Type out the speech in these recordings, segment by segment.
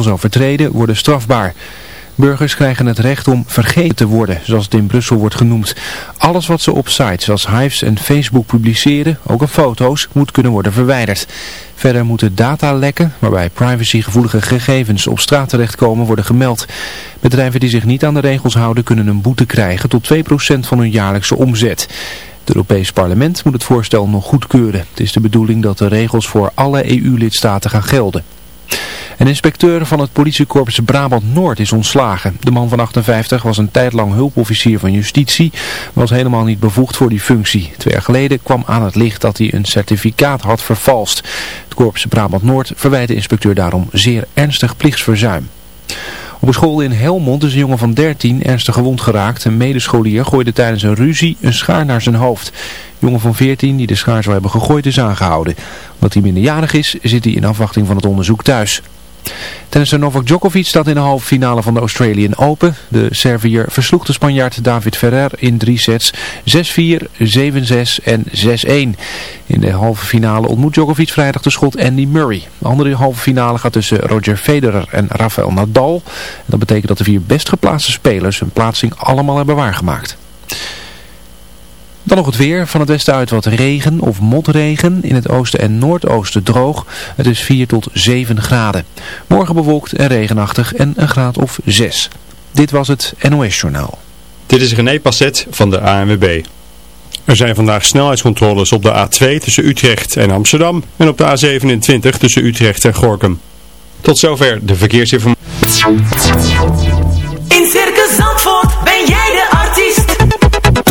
regels overtreden worden strafbaar. Burgers krijgen het recht om vergeten te worden, zoals het in Brussel wordt genoemd. Alles wat ze op sites zoals Hives en Facebook publiceren, ook op foto's, moet kunnen worden verwijderd. Verder moeten datalekken, waarbij privacygevoelige gegevens op straat terechtkomen, worden gemeld. Bedrijven die zich niet aan de regels houden kunnen een boete krijgen tot 2% van hun jaarlijkse omzet. Het Europees Parlement moet het voorstel nog goedkeuren. Het is de bedoeling dat de regels voor alle EU-lidstaten gaan gelden. Een inspecteur van het politiekorps Brabant-Noord is ontslagen. De man van 58 was een tijd lang hulpofficier van justitie, was helemaal niet bevoegd voor die functie. Twee jaar geleden kwam aan het licht dat hij een certificaat had vervalst. Het korps Brabant-Noord verwijt de inspecteur daarom zeer ernstig plichtsverzuim. Op een school in Helmond is een jongen van 13 ernstig gewond geraakt. Een medescholier gooide tijdens een ruzie een schaar naar zijn hoofd. De jongen van 14 die de schaar zou hebben gegooid is aangehouden. Omdat hij minderjarig is, zit hij in afwachting van het onderzoek thuis. Tennisser Novak Djokovic staat in de halve finale van de Australian Open. De Servier versloeg de Spanjaard David Ferrer in drie sets 6-4, 7-6 en 6-1. In de halve finale ontmoet Djokovic vrijdag de schot Andy Murray. De andere halve finale gaat tussen Roger Federer en Rafael Nadal. dat betekent dat de vier best geplaatste spelers hun plaatsing allemaal hebben waargemaakt. Dan nog het weer. Van het westen uit wat regen of motregen. In het oosten en noordoosten droog. Het is 4 tot 7 graden. Morgen bewolkt en regenachtig en een graad of 6. Dit was het NOS Journaal. Dit is René Passet van de ANWB. Er zijn vandaag snelheidscontroles op de A2 tussen Utrecht en Amsterdam. En op de A27 tussen Utrecht en Gorkum. Tot zover de verkeersinformatie. In Circus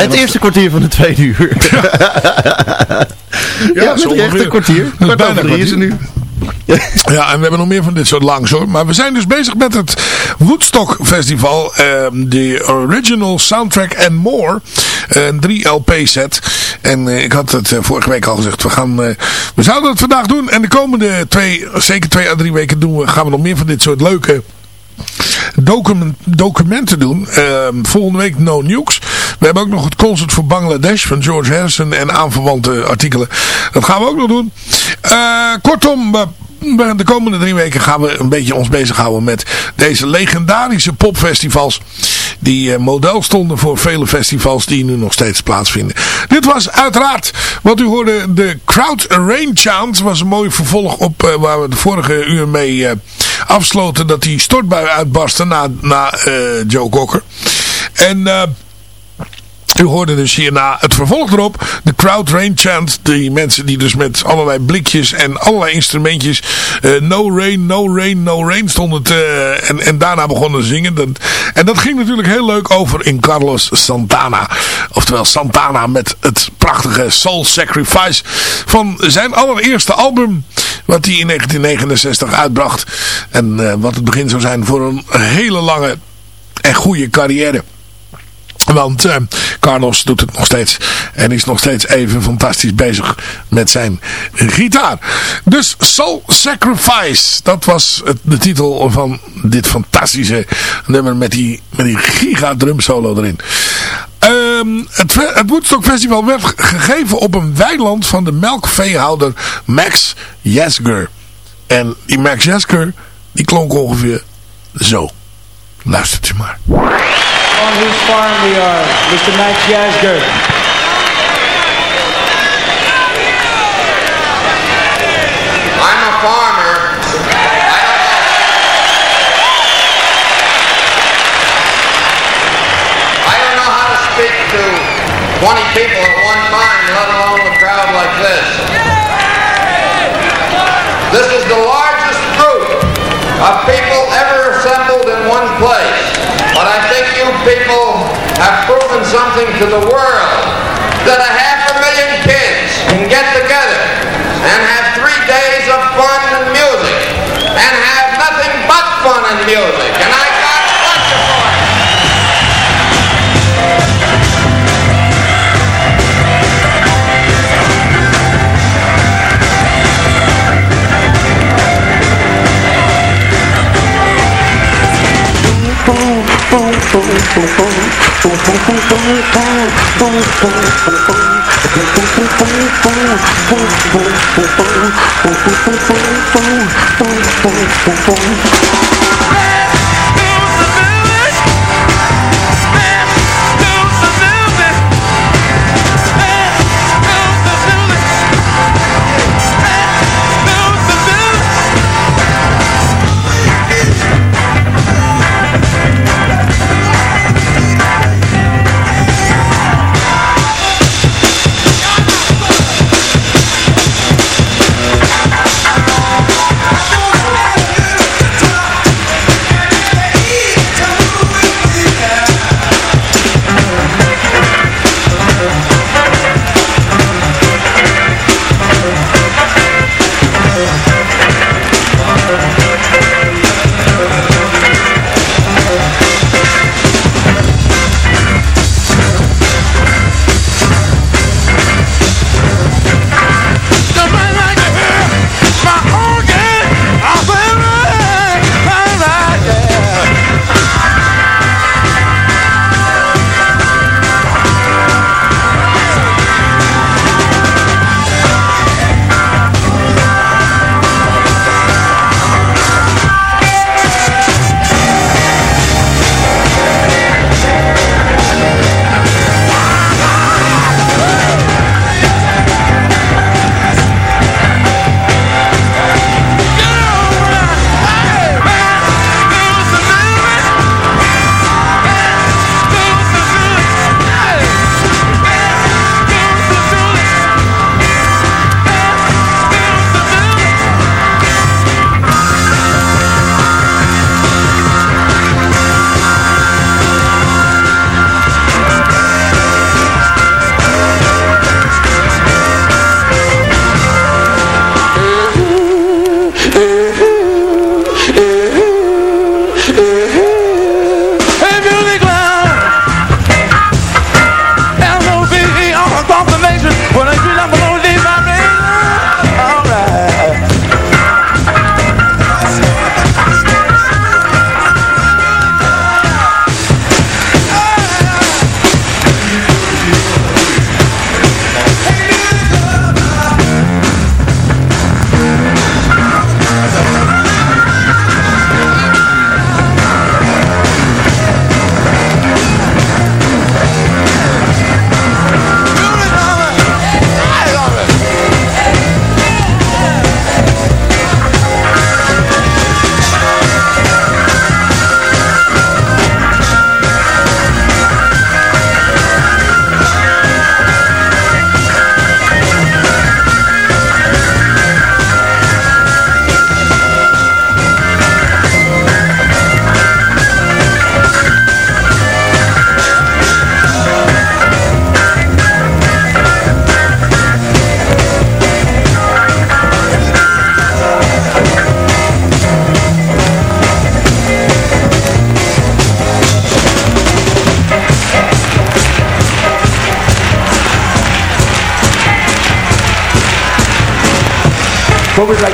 Het eerste kwartier van de tweede uur. ja, ja met echt een kwartier. Kwart over drie is nu. ja, en we hebben nog meer van dit soort langs hoor. Maar we zijn dus bezig met het Woodstock Festival. Ehm, de Original Soundtrack and More. Een 3 LP set. En eh, ik had het eh, vorige week al gezegd. We, gaan, uh, we zouden het vandaag doen. En de komende twee, zeker twee à drie weken doen we, gaan we nog meer van dit soort leuke document, documenten doen. Ehm, volgende week No Nukes. We hebben ook nog het concert voor Bangladesh van George Harrison en aanverwante artikelen. Dat gaan we ook nog doen. Uh, kortom, de komende drie weken gaan we een beetje ons bezighouden met deze legendarische popfestivals. Die uh, model stonden voor vele festivals die nu nog steeds plaatsvinden. Dit was uiteraard wat u hoorde. De Crowd Rain Chant was een mooi vervolg op uh, waar we de vorige uur mee afsloten. Dat die stortbui uitbarstte na, na Joe Cocker. En... U hoorde dus hierna het vervolg erop. De crowd rain chant. Die mensen die dus met allerlei blikjes en allerlei instrumentjes. Uh, no rain, no rain, no rain stonden te, en, en daarna begonnen zingen. Dat, en dat ging natuurlijk heel leuk over in Carlos Santana. Oftewel Santana met het prachtige Soul Sacrifice van zijn allereerste album. Wat hij in 1969 uitbracht. En uh, wat het begin zou zijn voor een hele lange en goede carrière. Want uh, Carlos doet het nog steeds. En is nog steeds even fantastisch bezig met zijn gitaar. Dus Soul Sacrifice. Dat was de titel van dit fantastische nummer met die, met die giga drum solo erin. Um, het, het Woodstock Festival werd gegeven op een weiland van de melkveehouder Max Jesger. En die Max Jesger, die klonk ongeveer zo. Luistert u maar. on whose farm we are, Mr. Max Yasgur. I'm a farmer. I don't know how to speak to 20 people at one time, let alone a crowd like this. This is the largest something to the world that a half a million kids can get together and have three days of fun and music and have nothing but fun and music. And I got pleasure for Boom, Boom, boom, boom, boom, boom, boom, boom, boom. Hey!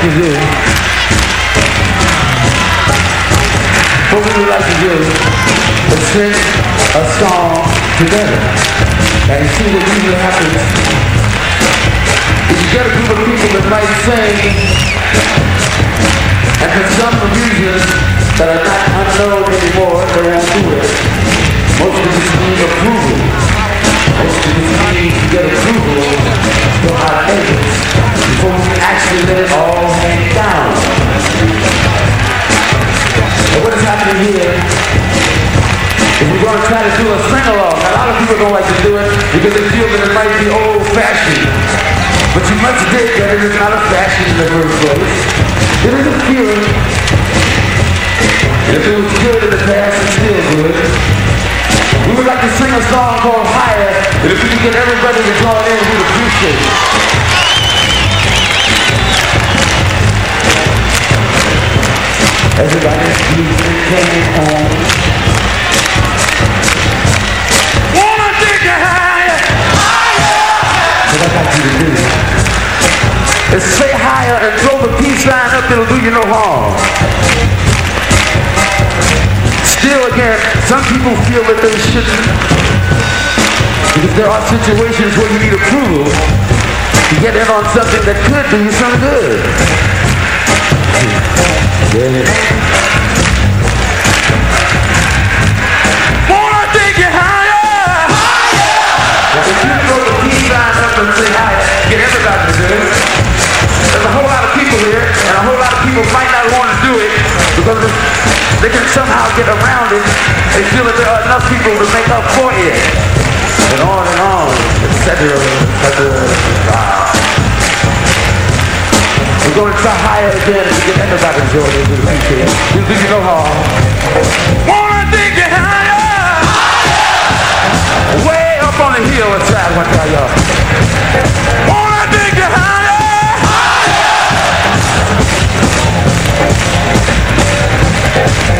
To do, what we would like to do is sing a song together. And see what usually happens If you get a group of people that might sing and for some that it might be old-fashioned. But you must admit that it is not a fashion in the first place. It is a feeling. If it was good in the past, it's still good. We would like to sing a song called Higher, and if we could get everybody to join in, we'd appreciate it. Everybody's music came on. Up. It'll do you no harm. Still, again, some people feel that they shouldn't. Because there are situations where you need approval to get in on something that could do you some good. Yeah. If you throw the peace sign up and say higher, get everybody to do it. There's a whole lot of people here, and a whole lot of people might not want to do it because they can somehow get around it. They feel that there are enough people to make up for it. And on and on, etc., etc. Wow. We're going to try higher again to get everybody to join in the. You think you know how? Wanna take it higher? Higher! Way up on the hill inside one time, y'all. Wanna take it higher? Higher!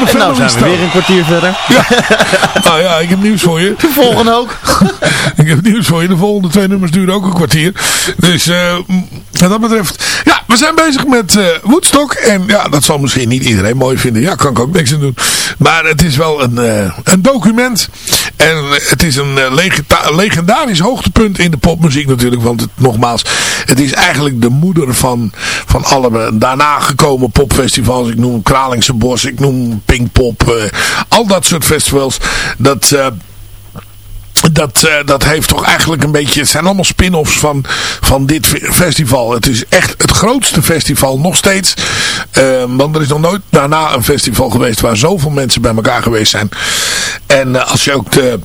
En En nou zijn we weer een kwartier verder. Ja. Nou ja, ik heb nieuws voor je. De volgende ook. ik heb nieuws voor je. De volgende twee nummers duren ook een kwartier. Dus uh, wat dat betreft... Ja, we zijn bezig met uh, Woodstock. En ja, dat zal misschien niet iedereen mooi vinden. Ja, kan ik ook niks aan doen. Maar het is wel een, uh, een document. En het is een legendarisch hoogtepunt in de popmuziek natuurlijk. Want het, nogmaals, het is eigenlijk de moeder van, van alle daarna gekomen popfestivals. Ik noem Kralingse Bos, ik noem Pinkpop. Al dat soort festivals. Dat... Dat, uh, dat heeft toch eigenlijk een beetje... Het zijn allemaal spin-offs van, van dit festival. Het is echt het grootste festival nog steeds. Uh, want er is nog nooit daarna een festival geweest... waar zoveel mensen bij elkaar geweest zijn. En uh, als je ook de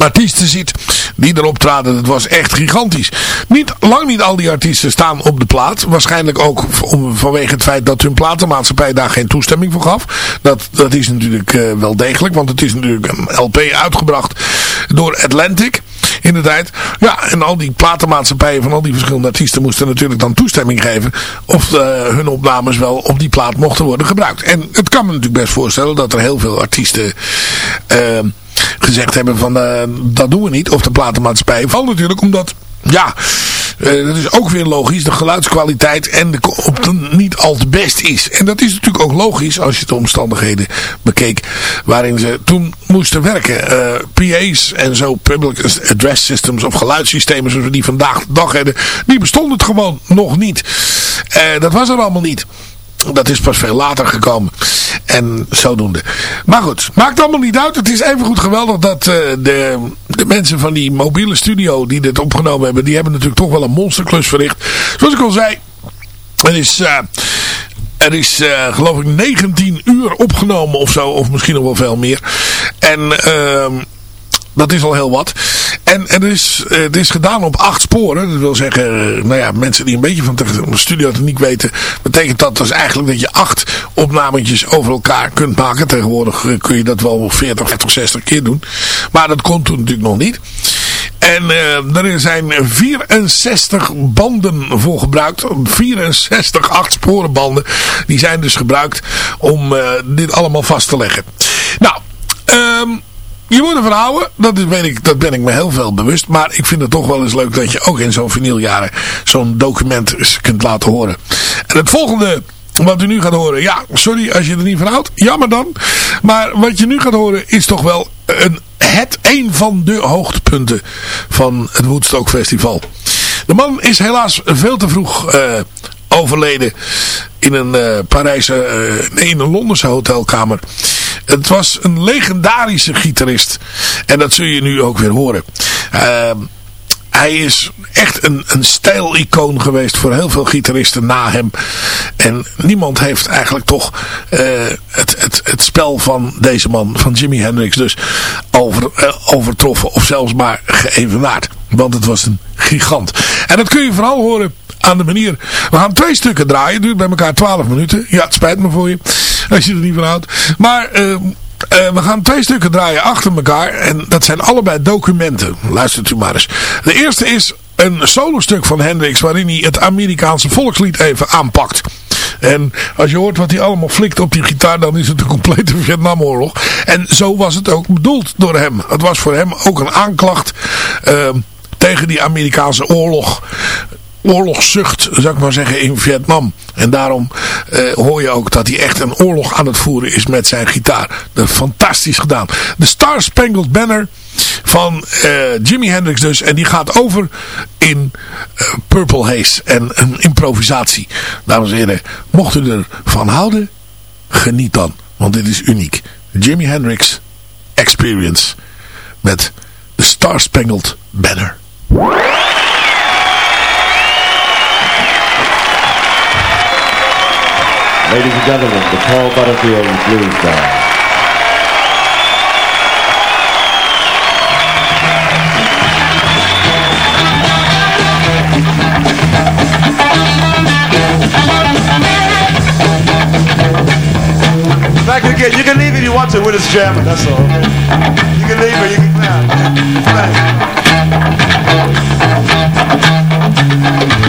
artiesten ziet die erop traden. Dat was echt gigantisch. Niet, lang niet al die artiesten staan op de plaat. Waarschijnlijk ook om, vanwege het feit dat hun platenmaatschappij daar geen toestemming voor gaf. Dat, dat is natuurlijk uh, wel degelijk. Want het is natuurlijk een LP uitgebracht door Atlantic in de tijd. Ja, en al die platenmaatschappijen van al die verschillende artiesten moesten natuurlijk dan toestemming geven of uh, hun opnames wel op die plaat mochten worden gebruikt. En het kan me natuurlijk best voorstellen dat er heel veel artiesten uh, gezegd hebben van uh, dat doen we niet. Of de platenmaatschappij. Valt natuurlijk omdat, ja, uh, dat is ook weer logisch. De geluidskwaliteit en de, op niet al te best is. En dat is natuurlijk ook logisch als je de omstandigheden bekeek waarin ze toen moesten werken. Uh, PA's en zo, public address systems of geluidssystemen zoals we die vandaag de dag hebben, die bestonden het gewoon nog niet. dat was er allemaal niet. Dat is pas veel later gekomen. En zodoende. Maar goed, maakt allemaal niet uit. Het is even goed geweldig dat uh, de, de mensen van die mobiele studio die dit opgenomen hebben. Die hebben natuurlijk toch wel een monsterklus verricht. Zoals ik al zei. Er is... Uh, er is uh, geloof ik 19 uur opgenomen of zo. Of misschien nog wel veel meer. En... Uh, dat is al heel wat. En, het, is, het is gedaan op acht sporen. Dat wil zeggen, nou ja, mensen die een beetje van de studiotechniek weten, betekent dat dus eigenlijk dat je acht opnametjes over elkaar kunt maken. Tegenwoordig kun je dat wel 40, 50, 60 keer doen. Maar dat kon toen natuurlijk nog niet. En uh, er zijn 64 banden voor gebruikt. 64 acht sporenbanden. Die zijn dus gebruikt om dit allemaal vast te leggen. Nou, um, je moet ervan houden, dat, is, ben ik, dat ben ik me heel veel bewust. Maar ik vind het toch wel eens leuk dat je ook in zo'n vinyljaren zo'n document kunt laten horen. En het volgende wat u nu gaat horen, ja, sorry als je er niet van houdt, jammer dan. Maar wat je nu gaat horen is toch wel een, het een van de hoogtepunten van het Woodstock Festival. De man is helaas veel te vroeg uh, overleden in een uh, Parijse, nee, in een Londense hotelkamer. Het was een legendarische gitarist. En dat zul je nu ook weer horen. Uh, hij is echt een, een stijlicoon geweest voor heel veel gitaristen na hem. En niemand heeft eigenlijk toch uh, het, het, het spel van deze man, van Jimi Hendrix, dus over, uh, overtroffen of zelfs maar geëvenaard. Want het was een gigant. En dat kun je vooral horen aan de manier. We gaan twee stukken draaien. Duurt bij elkaar 12 minuten. Ja, het spijt me voor je. Als je er niet van houdt. Maar... Uh, uh, we gaan twee stukken draaien achter elkaar. En dat zijn allebei documenten. Luistert u maar eens. De eerste is een solostuk van Hendrix. Waarin hij het Amerikaanse volkslied even aanpakt. En als je hoort wat hij allemaal flikt op die gitaar. Dan is het een complete Vietnamoorlog. En zo was het ook bedoeld door hem. Het was voor hem ook een aanklacht. Uh, tegen die Amerikaanse oorlog oorlogszucht, zou ik maar zeggen, in Vietnam. En daarom uh, hoor je ook dat hij echt een oorlog aan het voeren is met zijn gitaar. Dat is fantastisch gedaan. De Star Spangled Banner van uh, Jimi Hendrix dus. En die gaat over in uh, Purple Haze en een improvisatie. Dames en heren, mocht u ervan houden, geniet dan. Want dit is uniek. Jimi Hendrix Experience met de Star Spangled Banner. Ladies and gentlemen, the Paul Butterfield Blues Band. Back again. You can leave if you want to. We're just jamming, that's all. You can leave or you can clap. Thanks.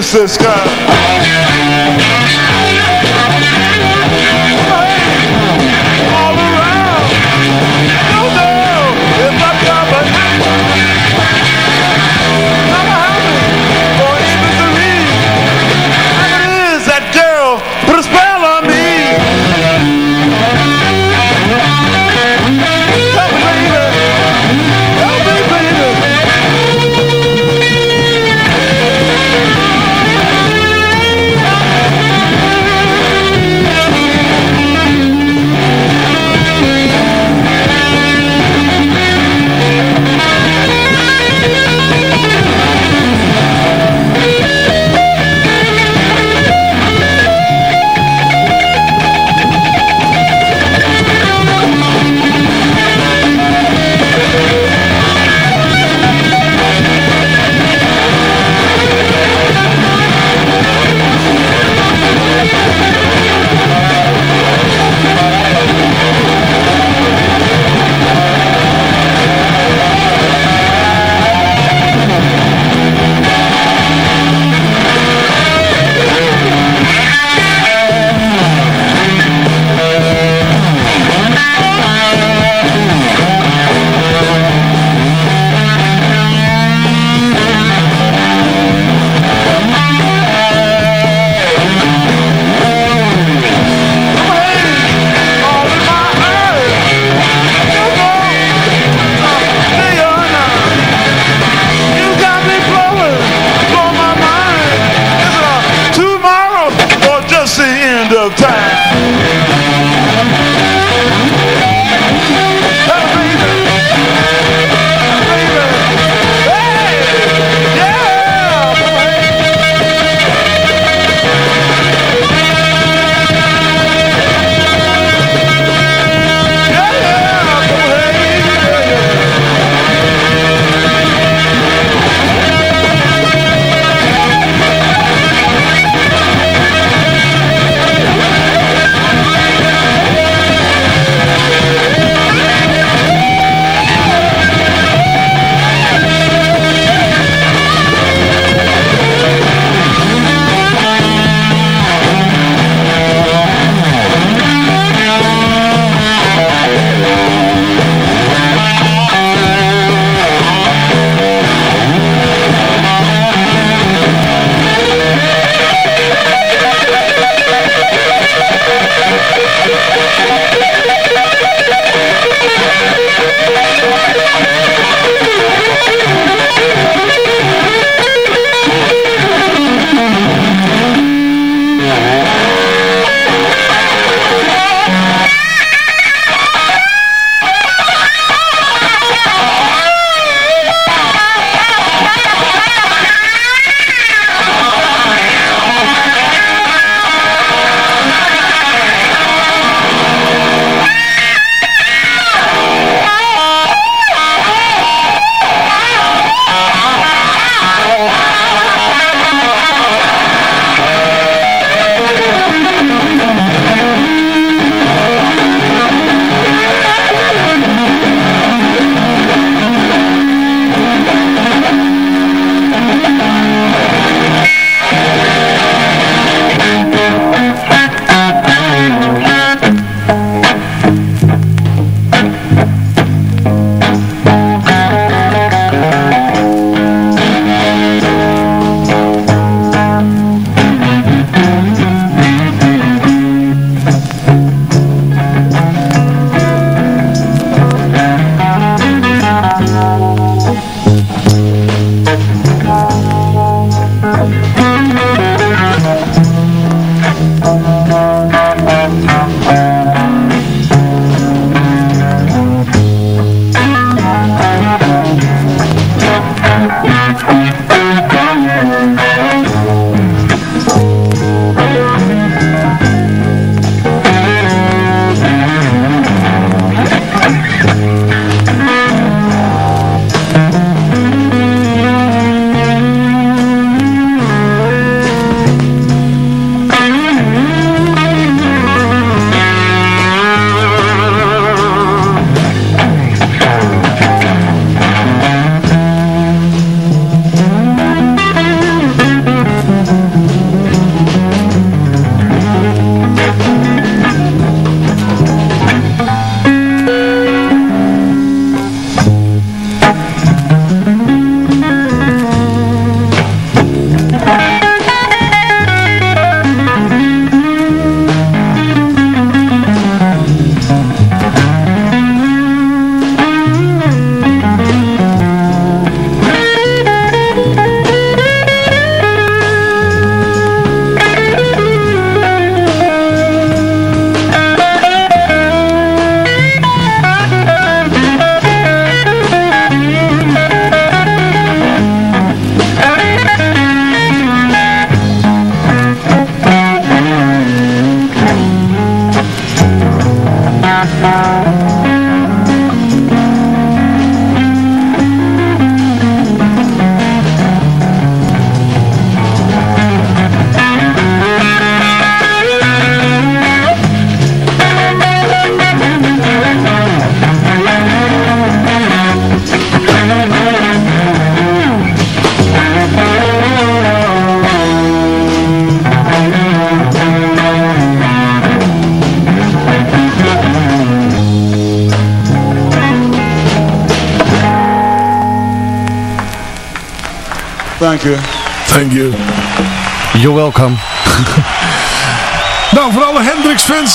Wanna kiss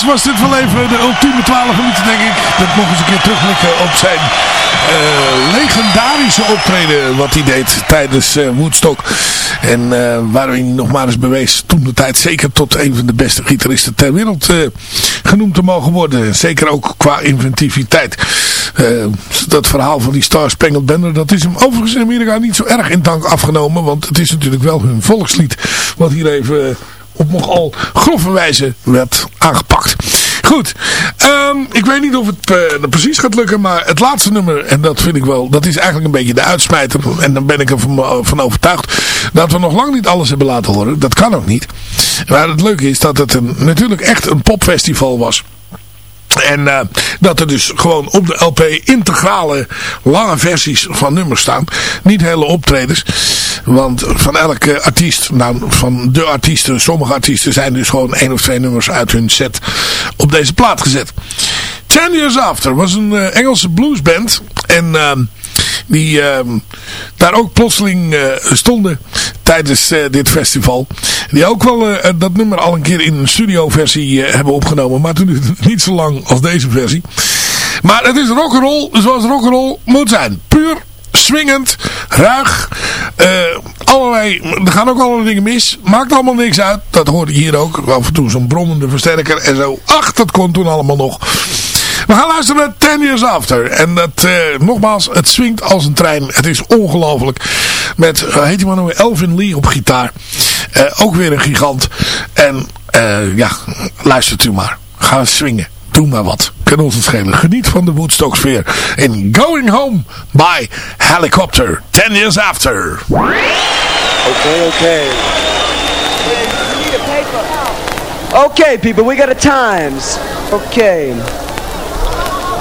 Was dit wel even de ultieme 12 minuten, denk ik. Dat nog eens een keer terugblikken op zijn eh, legendarische optreden wat hij deed tijdens uh, Woodstock. En uh, waar hij nog maar eens bewees toen de tijd zeker tot een van de beste gitaristen ter wereld genoemd te mogen worden. Zeker ook qua inventiviteit. dat verhaal van die Star Spangled Banner, dat is hem overigens in Amerika niet zo erg in dank afgenomen. Want het is natuurlijk wel hun volkslied wat hier even op nogal grove wijze werd aangepakt. Goed, um, ik weet niet of het uh, precies gaat lukken, maar het laatste nummer, en dat vind ik wel, dat is eigenlijk een beetje de uitsmijter. En dan ben ik ervan van overtuigd dat we nog lang niet alles hebben laten horen. Dat kan ook niet. Maar het leuke is dat het een, natuurlijk echt een popfestival was. En uh, dat er dus gewoon op de LP integrale lange versies van nummers staan. Niet hele optredens. Want van elke artiest, nou van de artiesten, sommige artiesten zijn dus gewoon één of twee nummers uit hun set op deze plaat gezet. Ten Years After was een uh, Engelse bluesband. En uh, die uh, daar ook plotseling uh, stonden tijdens uh, dit festival. Die ook wel dat nummer al een keer in een studioversie hebben opgenomen. Maar toen niet zo lang als deze versie. Maar het is rock'n'roll zoals rock'n'roll moet zijn. Puur swingend, ruig. Uh, allerlei, er gaan ook allerlei dingen mis. Maakt allemaal niks uit. Dat hoorde je hier ook. Af en toe zo'n brommende versterker en zo. Ach, dat kon toen allemaal nog. We gaan luisteren naar Ten Years After. En dat, uh, nogmaals, het swingt als een trein. Het is ongelooflijk. Met, uh, heet die man nou Elvin Lee op gitaar. Uh, ook weer een gigant. En ja, luistert u maar. Ga swingen. Doe maar wat. Kan ons het schelen. Geniet van de Woodstock sfeer. In Going Home by Helicopter. Ten Years After. Okay, okay. Okay, people, we got a Times. Okay.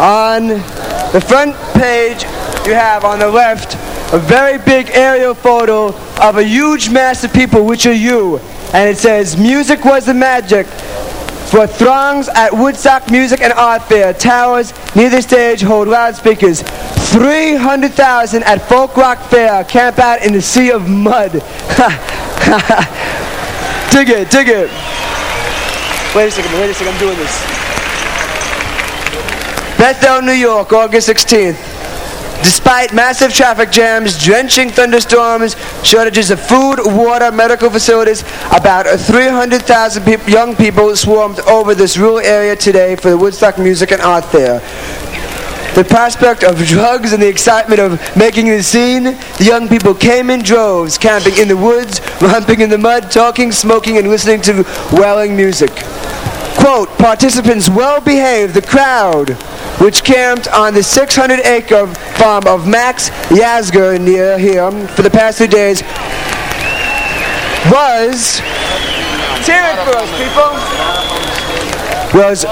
On the front page, you have on the left a very big aerial photo of a huge mass of people, which are you. And it says, Music was the magic for throngs at Woodstock Music and Art Fair. Towers near the stage hold loudspeakers. 300,000 at Folk Rock Fair. Camp out in the sea of mud. dig it, dig it. Wait a second, wait a second, I'm doing this. Bethel, New York, August 16th. Despite massive traffic jams, drenching thunderstorms, shortages of food, water, medical facilities, about 300,000 pe young people swarmed over this rural area today for the Woodstock Music and Art Fair. The prospect of drugs and the excitement of making the scene, the young people came in droves, camping in the woods, romping in the mud, talking, smoking, and listening to wailing music. Quote, participants well behaved, the crowd, which camped on the 600 acre farm of Max Yasger near here for the past two days, was, hear it for us, people, was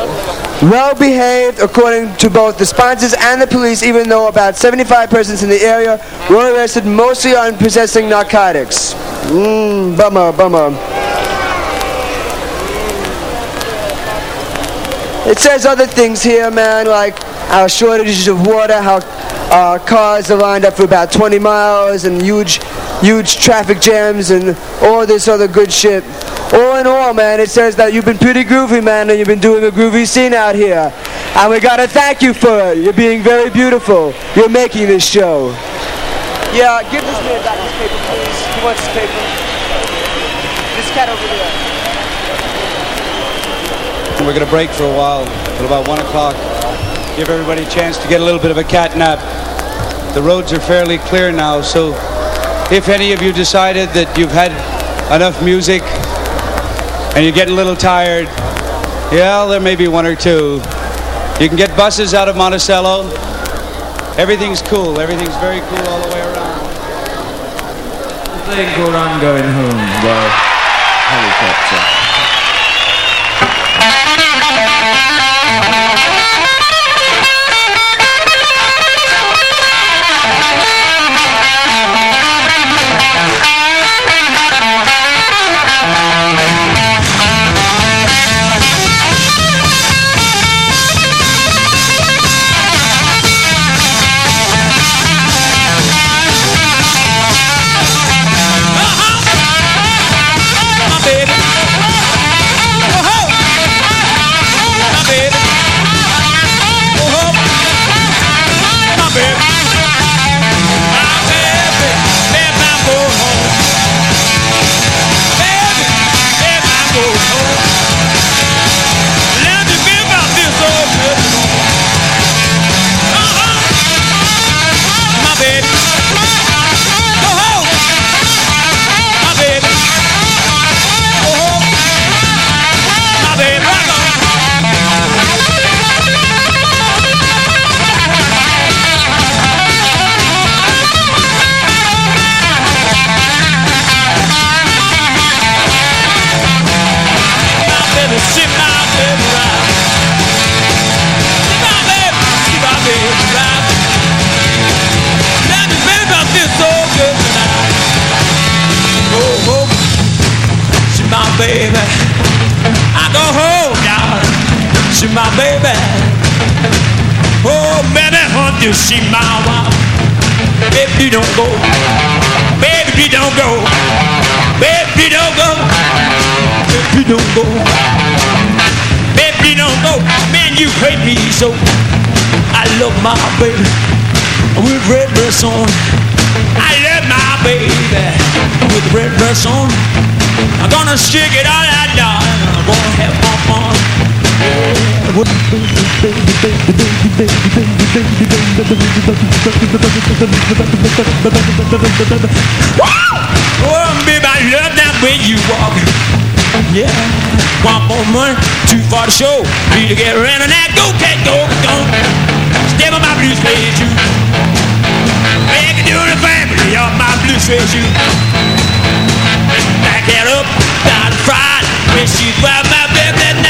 well behaved according to both the sponsors and the police, even though about 75 persons in the area were arrested mostly on possessing narcotics. Mmm, bummer, bummer. It says other things here, man, like our shortages of water, how uh, cars are lined up for about 20 miles, and huge, huge traffic jams, and all this other good shit. All in all, man, it says that you've been pretty groovy, man, and you've been doing a groovy scene out here. And we gotta thank you for it. You're being very beautiful. You're making this show. Yeah, give this man back his paper, please. He wants his paper. This cat over there. We're going to break for a while until about 1 o'clock. Give everybody a chance to get a little bit of a cat nap. The roads are fairly clear now, so if any of you decided that you've had enough music and you're getting a little tired, yeah, there may be one or two. You can get buses out of Monticello. Everything's cool. Everything's very cool all the way around. Playing Goran going home by helicopter. To see my wife. Baby, don't go. Baby, don't go. Baby, don't go. Baby, don't go. Baby, don't go. Man, you hate me so. I love my baby with red dress on. I love my baby with red dress on. I'm gonna stick it all out, darling. I'm gonna have my fun. Oh, baby, I love that way you walk. Yeah. One more money, two for the show. Need to get around on that. Go, cat, go, go. Step on my blue suede shoe. It do the family on my blue suede shoe. Back it up, down fried. When she's by my bed that night.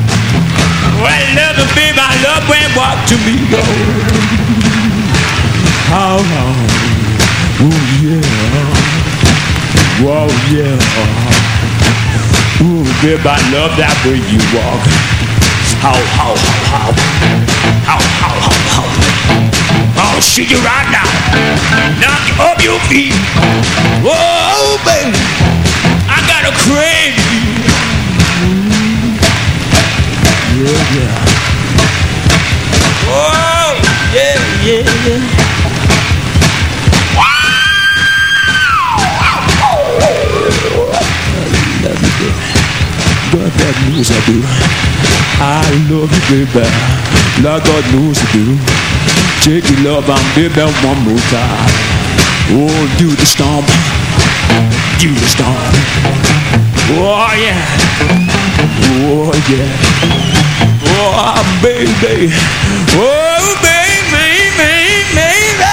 Well, shake it, baby, shake. Shake it, baby, shake. Shake, baby, shake. Well, I love it, baby. I love when you walk to me, go. How long? Ooh, yeah. Whoa, yeah. Ooh, baby, I love that way you walk. How, how, how, how. How, how, how, how. I'll shoot you right now. Knock you off your feet. Whoa, baby. I got a crave you. Yeah, yeah. Yeah, yeah, yeah. God, that knows I do. I love you, baby. Like God knows I do. Take your love and baby one more time. Oh, do the stomp. Do the stomp. Oh, yeah. Oh, yeah. Oh, baby. Oh, baby, baby, baby.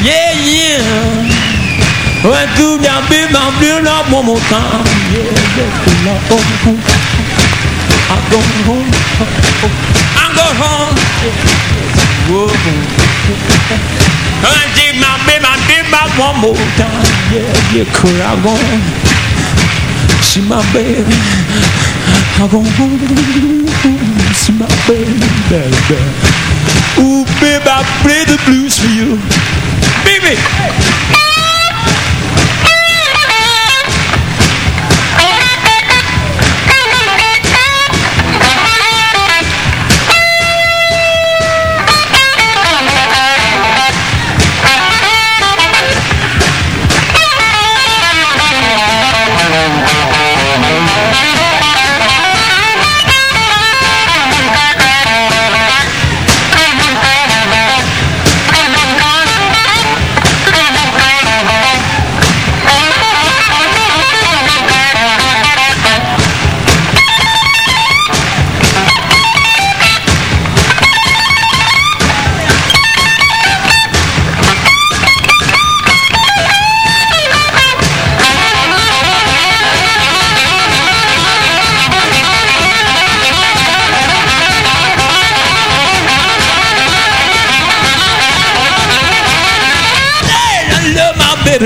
Yeah, yeah. When do down, baby, I'm feeling up one more time. Yeah, baby, love, oh, oh. I'm going home. I'm going home. Whoa. I take my baby, I did my one more time. Yeah, yeah, cool. I'm going. See my baby. I'm going home. See my baby, baby. Ooh, baby, I play the blues for you. Baby.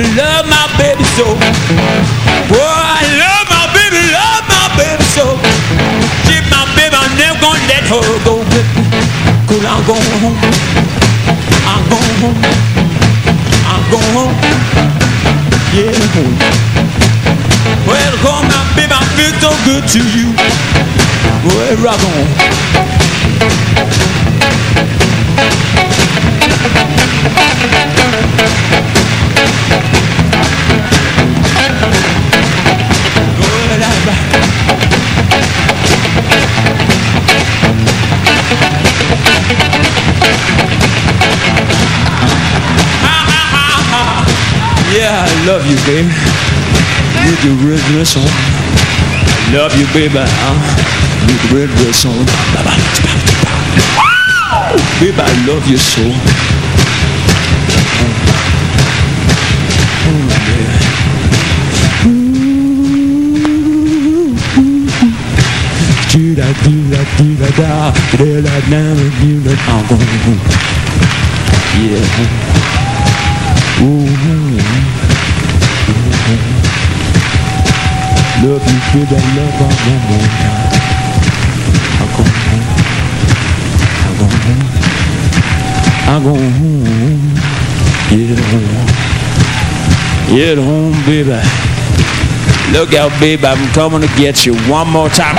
Love my baby so. Boy, I love my baby, love my baby so. She's my baby, I'm never gonna let her go. Cause I'm going home. I'm going home. I'm going home. Yeah. Well, come now, baby, I feel so good to you. Well, rock on. Yeah, I love you, baby. with the red dress on. I love you, baby, with the red dress on. Baby, I love you so. Do da do da do da da do da da do da home. Yeah. Ooh. Love you, baby, I love you one more time. I'm going home. I'm going home. I'm going home. Get home. Get home, baby. Look out, baby, I'm coming to get you one more time.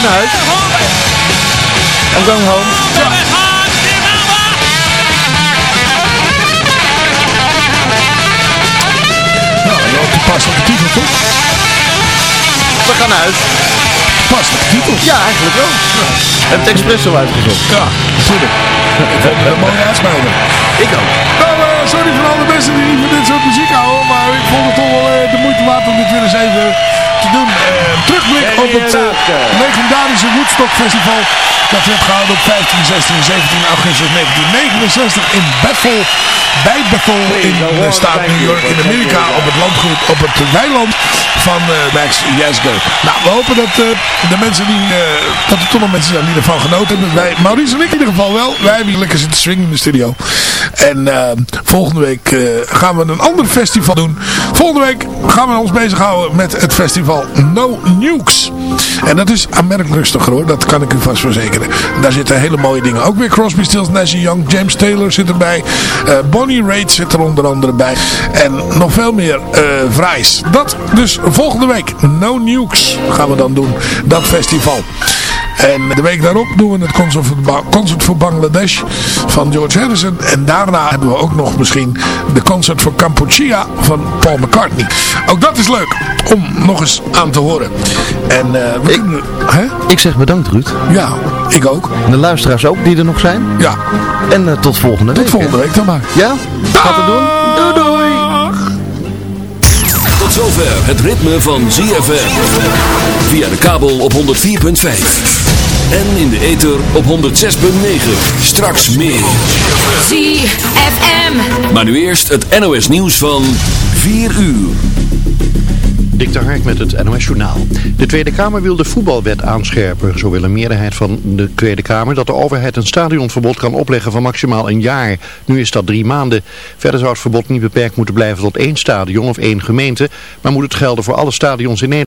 Ook naar huis. I'm going home. Nou, loopt die past op de titel, toch? We gaan naar huis. Past op de titel? Ja, eigenlijk wel. We hebben het expres zo uitgezocht. Ja, natuurlijk. Ik vond het een mooie uitspeler. Ik ook. Nou, eh, sorry voor alle mensen die niet terugblik op het eh, legendarische Woodstock Festival. Dat werd gehouden op 15, 16 en 17 augustus 1969 in Bethel. Bij Bethel in de staat New York in Amerika op het landgoed, op het weiland van eh, Max Jesgo. Nou, we hopen dat eh, de mensen die, dat er toch nog mensen zijn die ervan genoten hebben. Wij, Maurice en ik in ieder geval wel. Wij hebben hier lekker zitten swingen in de studio. En eh, volgende week eh, gaan we een ander festival doen. Volgende week gaan we ons bezighouden met het festival No Nukes. En dat is aanmerkelijk rustiger hoor, dat kan ik u vast verzekeren. Daar zitten hele mooie dingen. Ook weer Crosby, Stills, Nash Young, James Taylor zit erbij. Eh, Bonnie Raitt zit er onder andere bij. En nog veel meer eh vrijs. Dat dus volgende week. No Nukes gaan we dan doen. Dat festival. En de week daarop doen we het concert voor, Ba- concert voor Bangladesh van George Harrison. En daarna hebben we ook nog misschien de concert voor Kampuchea van Paul McCartney. Ook dat is leuk om nog eens aan te horen. En eh, we kunnen... Hè? Ik zeg bedankt Ruud. Ja, ik ook. En de luisteraars ook die er nog zijn. Ja. En eh, tot volgende week. Tot volgende week dan maar. Ja? Gaat het doen? Doei doei. Tot zover het ritme van ZFM. Via de kabel op 104.5. En in de ether op 106.9. Straks meer. ZFM. Maar nu eerst het NOS nieuws van 4 uur. Dik de Hark met het NOS Journaal. De Tweede Kamer wil de voetbalwet aanscherpen. Zo wil een meerderheid van de Tweede Kamer dat de overheid een stadionverbod kan opleggen van maximaal een jaar. Nu is dat drie maanden. Verder zou het verbod niet beperkt moeten blijven tot één stadion of één gemeente, maar moet het gelden voor alle stadions in Nederland.